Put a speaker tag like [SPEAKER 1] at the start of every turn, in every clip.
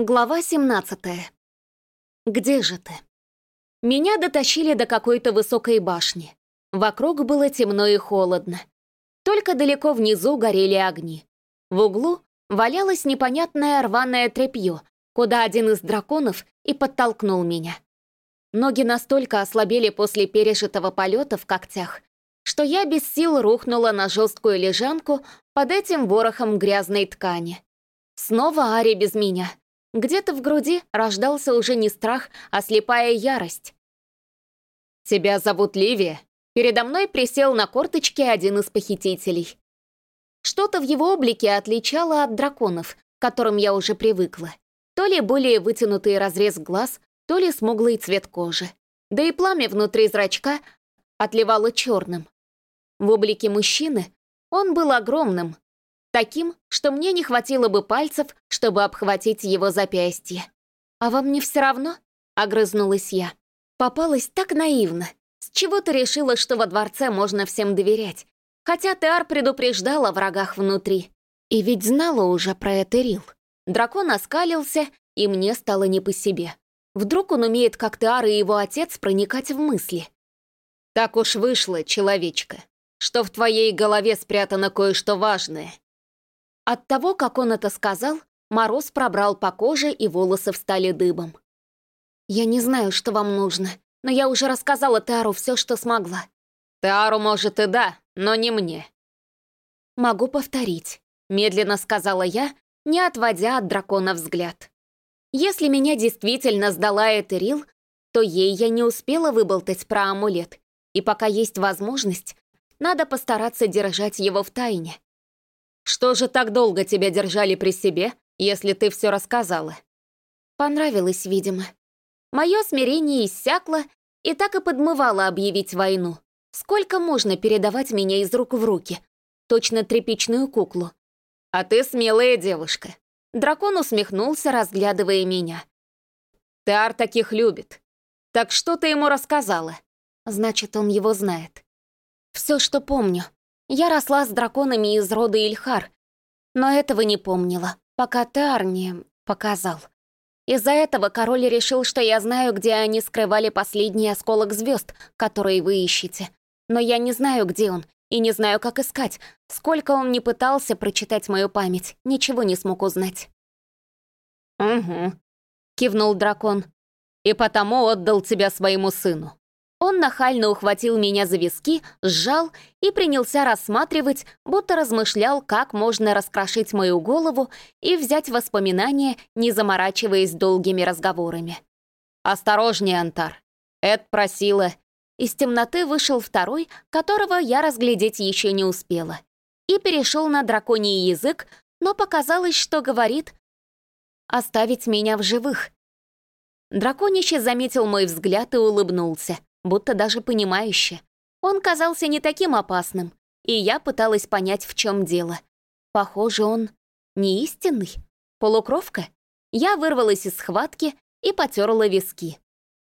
[SPEAKER 1] Глава 17. Где же ты? Меня дотащили до какой-то высокой башни. Вокруг было темно и холодно. Только далеко внизу горели огни. В углу валялось непонятное рваное тряпье, куда один из драконов и подтолкнул меня. Ноги настолько ослабели после пережитого полета в когтях, что я без сил рухнула на жесткую лежанку под этим ворохом грязной ткани. Снова Ари без меня — где-то в груди рождался уже не страх, а слепая ярость. «Тебя зовут Ливия?» Передо мной присел на корточки один из похитителей. Что-то в его облике отличало от драконов, к которым я уже привыкла. То ли более вытянутый разрез глаз, то ли смуглый цвет кожи. Да и пламя внутри зрачка отливало черным. В облике мужчины он был огромным, Таким, что мне не хватило бы пальцев, чтобы обхватить его запястье. «А вам не все равно?» — огрызнулась я. Попалась так наивно. С чего ты решила, что во дворце можно всем доверять? Хотя Теар предупреждал о врагах внутри. И ведь знала уже про Этерил. Дракон оскалился, и мне стало не по себе. Вдруг он умеет, как Теар и его отец, проникать в мысли. «Так уж вышло, человечка, что в твоей голове спрятано кое-что важное», от того, как он это сказал, мороз пробрал по коже, и волосы встали дыбом. «Я не знаю, что вам нужно, но я уже рассказала Теару все, что смогла». «Теару, может, и да, но не мне». «Могу повторить», — медленно сказала я, не отводя от дракона взгляд. «Если меня действительно сдала Этерил, то ей я не успела выболтать про амулет, и пока есть возможность, надо постараться держать его в тайне. Что же так долго тебя держали при себе, если ты все рассказала?» Понравилось, видимо. Мое смирение иссякло и так и подмывало объявить войну. Сколько можно передавать меня из рук в руки? Точно тряпичную куклу. А ты смелая девушка. Дракон усмехнулся, разглядывая меня. Тар таких любит. Так что ты ему рассказала? Значит, он его знает. Все, что помню. Я росла с драконами из рода Ильхар, но этого не помнила, пока Теар не показал. Из-за этого король решил, что я знаю, где они скрывали последний осколок звезд, который вы ищете. Но я не знаю, где он, и не знаю, как искать. Сколько он не пытался прочитать мою память, ничего не смог узнать. «Угу», — кивнул дракон. «И потому отдал тебя своему сыну». Он нахально ухватил меня за виски, сжал и принялся рассматривать, будто размышлял, как можно раскрошить мою голову и взять воспоминания, не заморачиваясь долгими разговорами. «Осторожнее, Антар!» Эд просила. Из темноты вышел второй, которого я разглядеть еще не успела. И перешел на драконий язык, но показалось, что говорит «оставить меня в живых». Драконище заметил мой взгляд и улыбнулся будто даже понимающе. Он казался не таким опасным, и я пыталась понять, в чем дело. Похоже, он не истинный. Полукровка? Я вырвалась из схватки и потерла виски.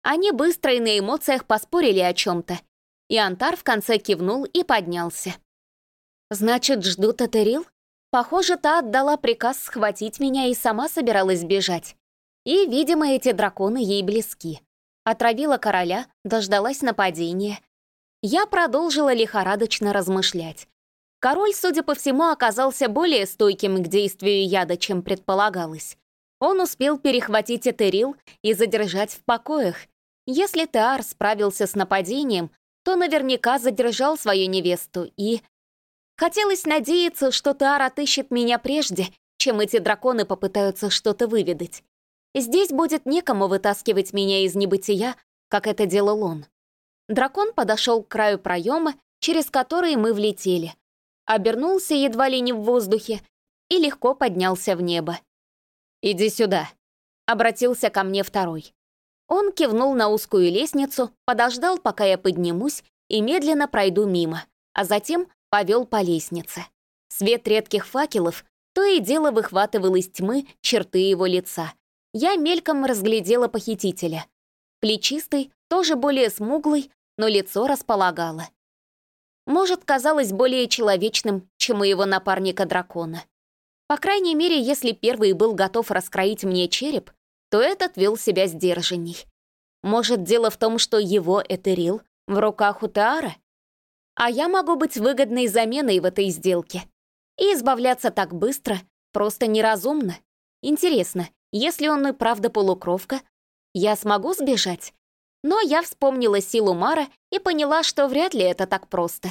[SPEAKER 1] Они быстро и на эмоциях поспорили о чем-то, и Антар в конце кивнул и поднялся. «Значит, ждут Этерил?» Похоже, та отдала приказ схватить меня и сама собиралась бежать. И, видимо, эти драконы ей близки. Отравила короля, дождалась нападения. Я продолжила лихорадочно размышлять. Король, судя по всему, оказался более стойким к действию яда, чем предполагалось. Он успел перехватить Этерил и задержать в покоях. Если Теар справился с нападением, то наверняка задержал свою невесту и... Хотелось надеяться, что Теар отыщет меня прежде, чем эти драконы попытаются что-то выведать. Здесь будет некому вытаскивать меня из небытия, как это делал он. Дракон подошел к краю проема, через который мы влетели. Обернулся едва ли не в воздухе и легко поднялся в небо. «Иди сюда», — обратился ко мне второй. Он кивнул на узкую лестницу, подождал, пока я поднимусь, и медленно пройду мимо, а затем повел по лестнице. Свет редких факелов то и дело выхватывал из тьмы черты его лица, я мельком разглядела похитителя. Плечистый, тоже более смуглый, но лицо располагало. Может, казалось более человечным, чем у его напарника-дракона. По крайней мере, если первый был готов раскроить мне череп, то этот вел себя сдержанней. Может, дело в том, что его Этерил в руках у Теара? А я могу быть выгодной заменой в этой сделке. И избавляться так быстро просто неразумно. Интересно, если он и правда полукровка, я смогу сбежать? Но я вспомнила силу Мара и поняла, что вряд ли это так просто.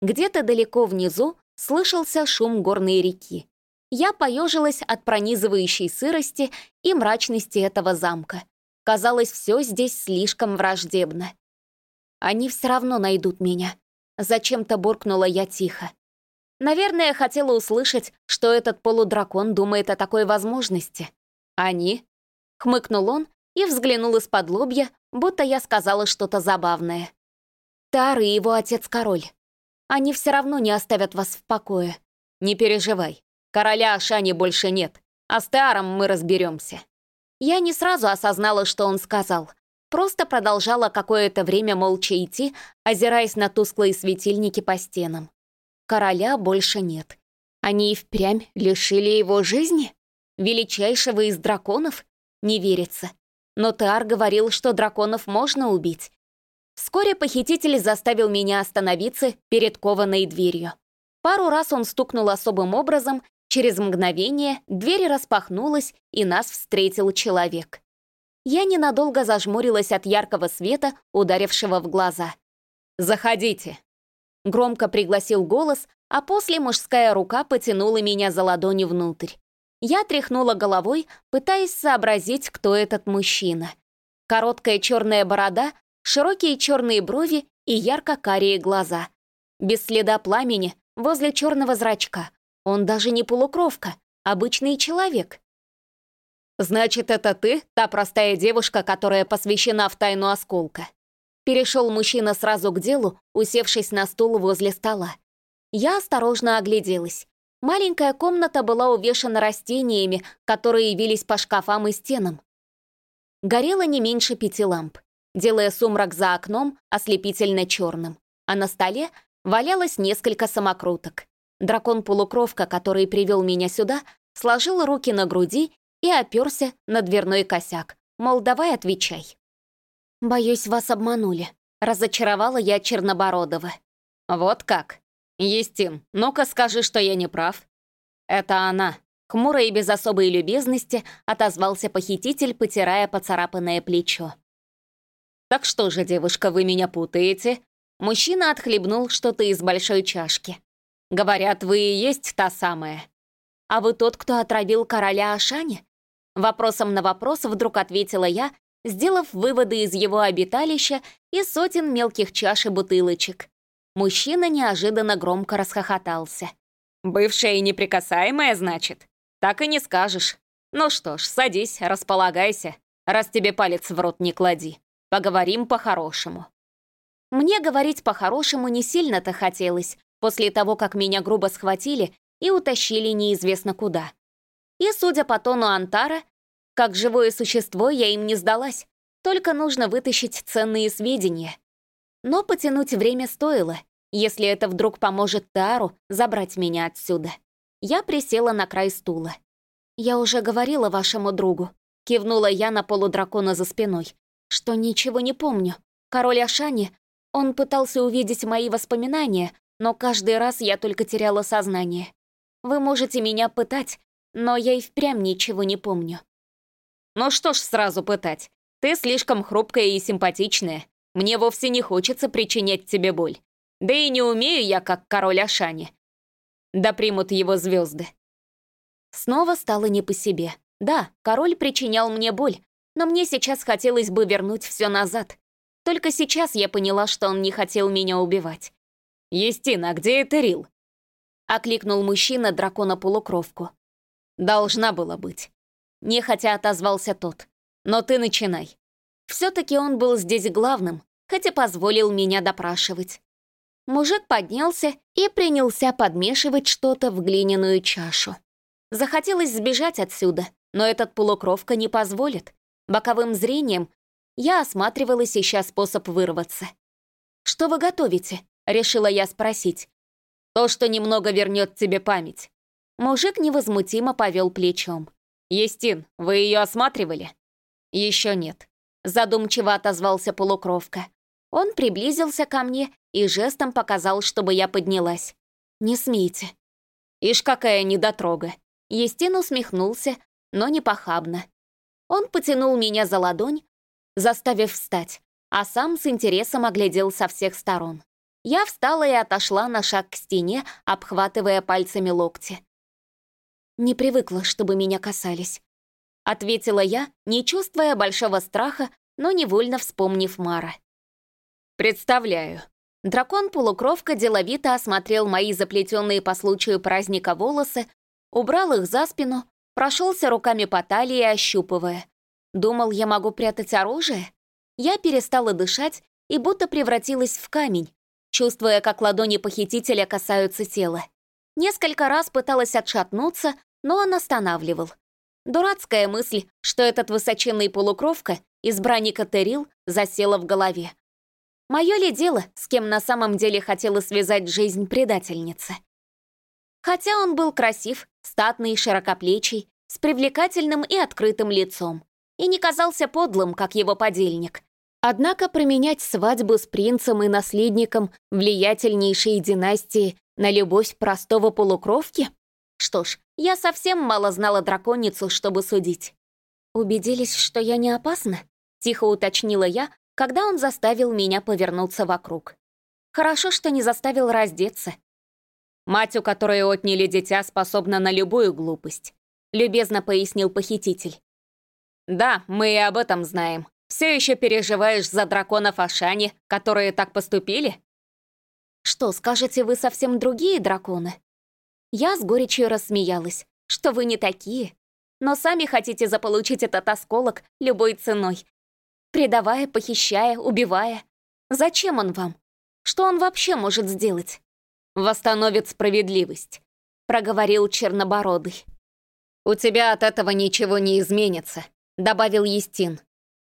[SPEAKER 1] Где-то далеко внизу слышался шум горной реки. Я поежилась от пронизывающей сырости и мрачности этого замка. Казалось, все здесь слишком враждебно. Они все равно найдут меня. Зачем-то буркнула я тихо. Наверное, хотела услышать, что этот полудракон думает о такой возможности. Они? Хмыкнул он и взглянул из-под лобья, будто я сказала что-то забавное. Тар и его отец-король. Они все равно не оставят вас в покое. Не переживай. Короля Ашани больше нет. А с Теаром мы разберемся. Я не сразу осознала, что он сказал. Просто продолжала какое-то время молча идти, озираясь на тусклые светильники по стенам. Короля больше нет. Они и впрямь лишили его жизни? Величайшего из драконов? Не верится. Но Теар говорил, что драконов можно убить. Вскоре похититель заставил меня остановиться перед кованой дверью. Пару раз он стукнул особым образом, через мгновение дверь распахнулась, и нас встретил человек. Я ненадолго зажмурилась от яркого света, ударившего в глаза. «Заходите!» Громко пригласил голос, а после мужская рука потянула меня за ладони внутрь. Я тряхнула головой, пытаясь сообразить, кто этот мужчина. Короткая черная борода широкие черные брови и ярко-карие глаза. Без следа пламени, возле черного зрачка. Он даже не полукровка, обычный человек. «Значит, это ты, та простая девушка, которая посвящена в тайну осколка?» Перешел мужчина сразу к делу, усевшись на стул возле стола. Я осторожно огляделась. Маленькая комната была увешана растениями, которые явились по шкафам и стенам. Горело не меньше пяти ламп делая сумрак за окном ослепительно черным, а на столе валялось несколько самокруток. Дракон-полукровка, который привел меня сюда, сложил руки на груди и оперся на дверной косяк, мол, давай отвечай. «Боюсь, вас обманули», — разочаровала я Чернобородова. «Вот как? Естин, ну-ка скажи, что я не прав». «Это она», — хмуро и без особой любезности отозвался похититель, потирая поцарапанное плечо. «Так что же, девушка, вы меня путаете?» Мужчина отхлебнул что-то из большой чашки. «Говорят, вы и есть та самая». «А вы тот, кто отравил короля Ашани?» Вопросом на вопрос вдруг ответила я, сделав выводы из его обиталища и сотен мелких чаш и бутылочек. Мужчина неожиданно громко расхохотался. «Бывшая и неприкасаемая, значит? Так и не скажешь. Ну что ж, садись, располагайся, раз тебе палец в рот не клади. Поговорим по-хорошему». Мне говорить по-хорошему не сильно-то хотелось, после того, как меня грубо схватили и утащили неизвестно куда. И, судя по тону Антара, как живое существо я им не сдалась, только нужно вытащить ценные сведения. Но потянуть время стоило, если это вдруг поможет Тару забрать меня отсюда. Я присела на край стула. «Я уже говорила вашему другу», — кивнула я на полудракона за спиной, что ничего не помню. Король Ашани, он пытался увидеть мои воспоминания, но каждый раз я только теряла сознание. Вы можете меня пытать, но я и впрямь ничего не помню. Ну что ж сразу пытать. Ты слишком хрупкая и симпатичная. Мне вовсе не хочется причинять тебе боль. Да и не умею я, как король Ашани. Да примут его звезды. Снова стало не по себе. Да, король причинял мне боль, но мне сейчас хотелось бы вернуть все назад. Только сейчас я поняла, что он не хотел меня убивать. «Естина, где это Рил?» Окликнул мужчина дракона-полукровку. «Должна была быть». Нехотя отозвался тот. «Но ты начинай». Все-таки он был здесь главным, хотя позволил меня допрашивать. Мужик поднялся и принялся подмешивать что-то в глиняную чашу. Захотелось сбежать отсюда, но этот полукровка не позволит. Боковым зрением я осматривалась, ища способ вырваться. «Что вы готовите?» — решила я спросить. «То, что немного вернет тебе память». Мужик невозмутимо повел плечом. «Естин, вы ее осматривали?» «Еще нет», — задумчиво отозвался полукровка. Он приблизился ко мне и жестом показал, чтобы я поднялась. «Не смейте». «Ишь, какая недотрога!» Естин усмехнулся, но не похабно. Он потянул меня за ладонь, заставив встать, а сам с интересом оглядел со всех сторон. Я встала и отошла на шаг к стене, обхватывая пальцами локти. «Не привыкла, чтобы меня касались», — ответила я, не чувствуя большого страха, но невольно вспомнив Мара. «Представляю». Дракон-полукровка деловито осмотрел мои заплетенные по случаю праздника волосы, убрал их за спину, прошелся руками по талии, ощупывая. Думал, я могу прятать оружие? Я перестала дышать и будто превратилась в камень, чувствуя, как ладони похитителя касаются тела. Несколько раз пыталась отшатнуться, но он останавливал. Дурацкая мысль, что этот высоченный полукровка, избранника Терил, засела в голове. Мое ли дело, с кем на самом деле хотела связать жизнь предательница? Хотя он был красив, статный, широкоплечий, с привлекательным и открытым лицом, и не казался подлым, как его подельник. Однако променять свадьбу с принцем и наследником влиятельнейшей династии на любовь простого полукровки? Что ж, я совсем мало знала драконицу, чтобы судить. «Убедились, что я не опасна?» — тихо уточнила я, когда он заставил меня повернуться вокруг. Хорошо, что не заставил раздеться. Мать, у которой отняли дитя, способна на любую глупость, любезно пояснил похититель. Да, мы и об этом знаем. Все еще переживаешь за драконов Ашани, которые так поступили? Что, скажете, вы совсем другие драконы? Я с горечью рассмеялась, что вы не такие, но сами хотите заполучить этот осколок любой ценой, Предавая, похищая, убивая. Зачем он вам? Что он вообще может сделать? Восстановит справедливость, проговорил Чернобородый. У тебя от этого ничего не изменится, добавил Естин.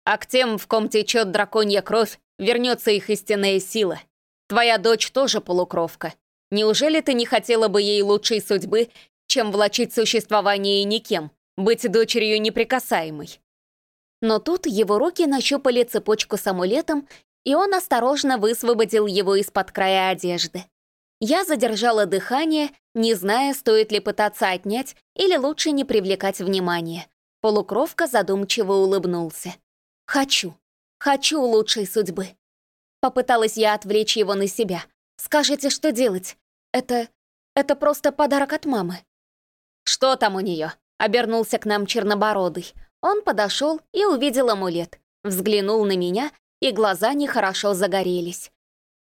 [SPEAKER 1] А к тем, в ком течет драконья кровь, вернется их истинная сила. Твоя дочь тоже полукровка. Неужели ты не хотела бы ей лучшей судьбы, чем влачить существование никем, быть дочерью неприкасаемой? Но тут его руки нащупали цепочку с амулетом, и он осторожно высвободил его из-под края одежды. Я задержала дыхание, не зная, стоит ли пытаться отнять или лучше не привлекать внимания. Полукровка задумчиво улыбнулся. «Хочу. Хочу лучшей судьбы». Попыталась я отвлечь его на себя. «Скажите, что делать? Это... это просто подарок от мамы». «Что там у нее?» — обернулся к нам Чернобородый. Он подошел и увидел амулет, взглянул на меня, и глаза нехорошо загорелись.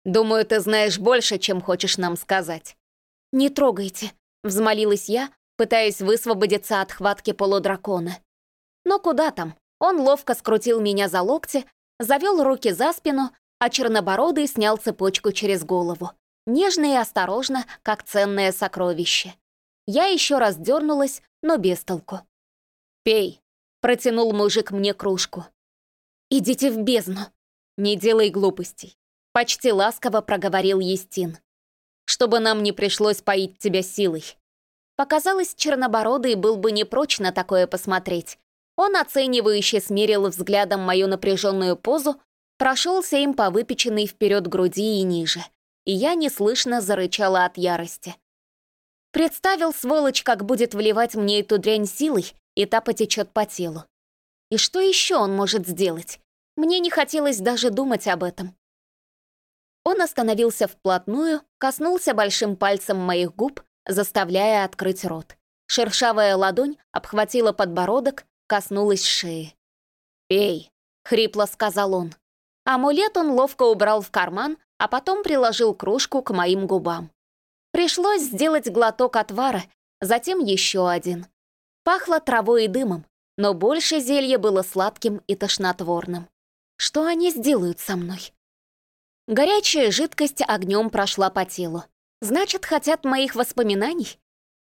[SPEAKER 1] «Думаю, ты знаешь больше, чем хочешь нам сказать». «Не трогайте», — взмолилась я, пытаясь высвободиться от хватки полудракона. Но куда там? Он ловко скрутил меня за локти, завел руки за спину, а чернобородый снял цепочку через голову. Нежно и осторожно, как ценное сокровище. Я еще раз дернулась, но без толку. «Пей», Протянул мужик мне кружку. «Идите в бездну!» «Не делай глупостей!» Почти ласково проговорил Естин. «Чтобы нам не пришлось поить тебя силой!» Показалось, Чернобородый был бы не прочь на такое посмотреть. Он оценивающе смерил взглядом мою напряженную позу, прошелся им по выпеченной вперед груди и ниже, и я неслышно зарычала от ярости. Представил, сволочь, как будет вливать мне эту дрянь силой, и та потечет по телу. И что еще он может сделать? Мне не хотелось даже думать об этом. Он остановился вплотную, коснулся большим пальцем моих губ, заставляя открыть рот. Шершавая ладонь обхватила подбородок, коснулась шеи. «Пей», — хрипло сказал он. Амулет он ловко убрал в карман, а потом приложил кружку к моим губам. Пришлось сделать глоток отвара, затем еще один. Пахло травой и дымом, но больше зелье было сладким и тошнотворным. Что они сделают со мной? Горячая жидкость огнем прошла по телу. Значит, хотят моих воспоминаний?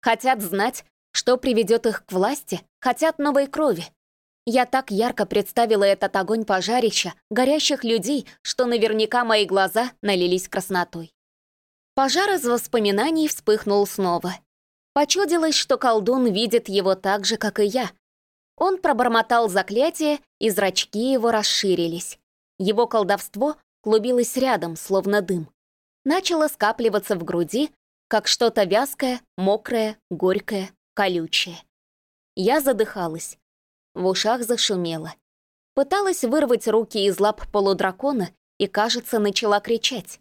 [SPEAKER 1] Хотят знать, что приведет их к власти? Хотят новой крови? Я так ярко представила этот огонь пожарища, горящих людей, что наверняка мои глаза налились краснотой. Пожар из воспоминаний вспыхнул снова. Почудилось, что колдун видит его так же, как и я. Он пробормотал заклятие, и зрачки его расширились. Его колдовство клубилось рядом, словно дым. Начало скапливаться в груди, как что-то вязкое, мокрое, горькое, колючее. Я задыхалась. В ушах зашумело. Пыталась вырвать руки из лап полудракона и, кажется, начала кричать.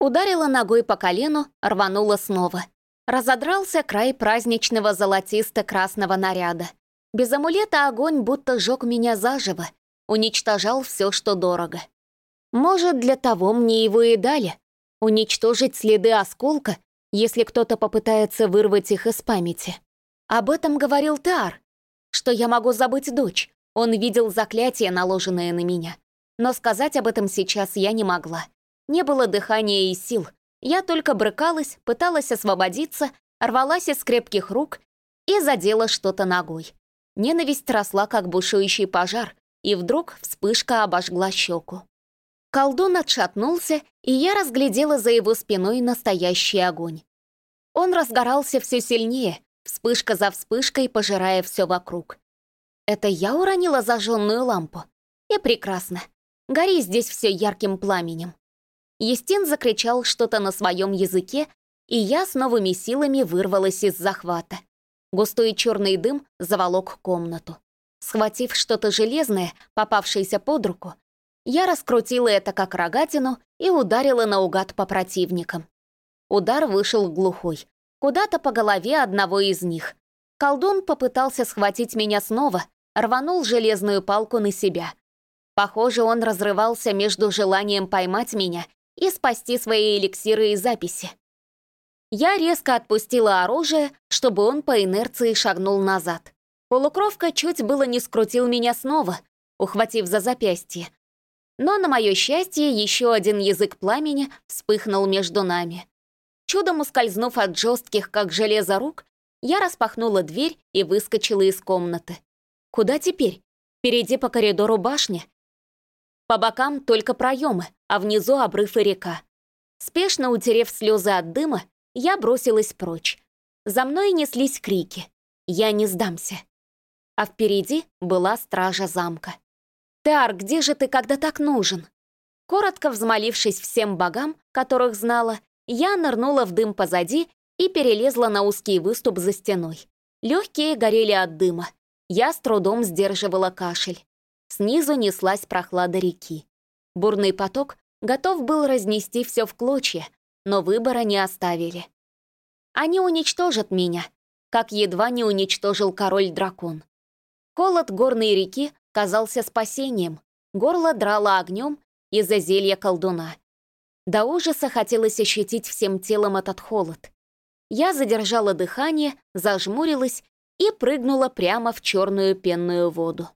[SPEAKER 1] Ударила ногой по колену, рванула снова. Разодрался край праздничного золотисто-красного наряда. Без амулета огонь будто жёг меня заживо, уничтожал все, что дорого. Может, для того мне его и дали. Уничтожить следы осколка если кто-то попытается вырвать их из памяти. Об этом говорил Тар, что я могу забыть дочь. Он видел заклятие, наложенное на меня. Но сказать об этом сейчас я не могла. Не было дыхания и сил. Я только брыкалась, пыталась освободиться, рвалась из крепких рук и задела что-то ногой. Ненависть росла, как бушующий пожар, и вдруг вспышка обожгла щеку. Колдун отшатнулся, и я разглядела за его спиной настоящий огонь. Он разгорался все сильнее, вспышка за вспышкой, пожирая все вокруг. Это я уронила зажженную лампу? И прекрасно. Гори здесь все ярким пламенем. Естин закричал что-то на своем языке, и я с новыми силами вырвалась из захвата. Густой черный дым заволок комнату. Схватив что-то железное, попавшееся под руку, я раскрутила это как рогатину и ударила наугад по противникам. Удар вышел глухой. Куда-то по голове одного из них. Колдун попытался схватить меня снова, рванул железную палку на себя. Похоже, он разрывался между желанием поймать меня и спасти свои эликсиры и записи. Я резко отпустила оружие, чтобы он по инерции шагнул назад. Полукровка чуть было не скрутил меня снова, ухватив за запястье. Но, на мое счастье, еще один язык пламени вспыхнул между нами. Чудом ускользнув от жестких, как железо рук, я распахнула дверь и выскочила из комнаты. Куда теперь? Впереди по коридору башни. По бокам только проемы, а внизу обрыв и река. Спешно утерев слезы от дыма, я бросилась прочь. За мной неслись крики. Я не сдамся. А впереди была стража замка. «Теар, где же ты, когда так нужен?» Коротко взмолившись всем богам, которых знала, я нырнула в дым позади и перелезла на узкий выступ за стеной. Легкие горели от дыма. Я с трудом сдерживала кашель. Снизу неслась прохлада реки. Бурный поток готов был разнести все в клочья, но выбора не оставили. Они уничтожат меня, как едва не уничтожил король-дракон. Холод горной реки казался спасением, горло драло огнем из-за зелья колдуна. До ужаса хотелось ощутить всем телом этот холод. Я задержала дыхание, зажмурилась и прыгнула прямо в черную пенную воду.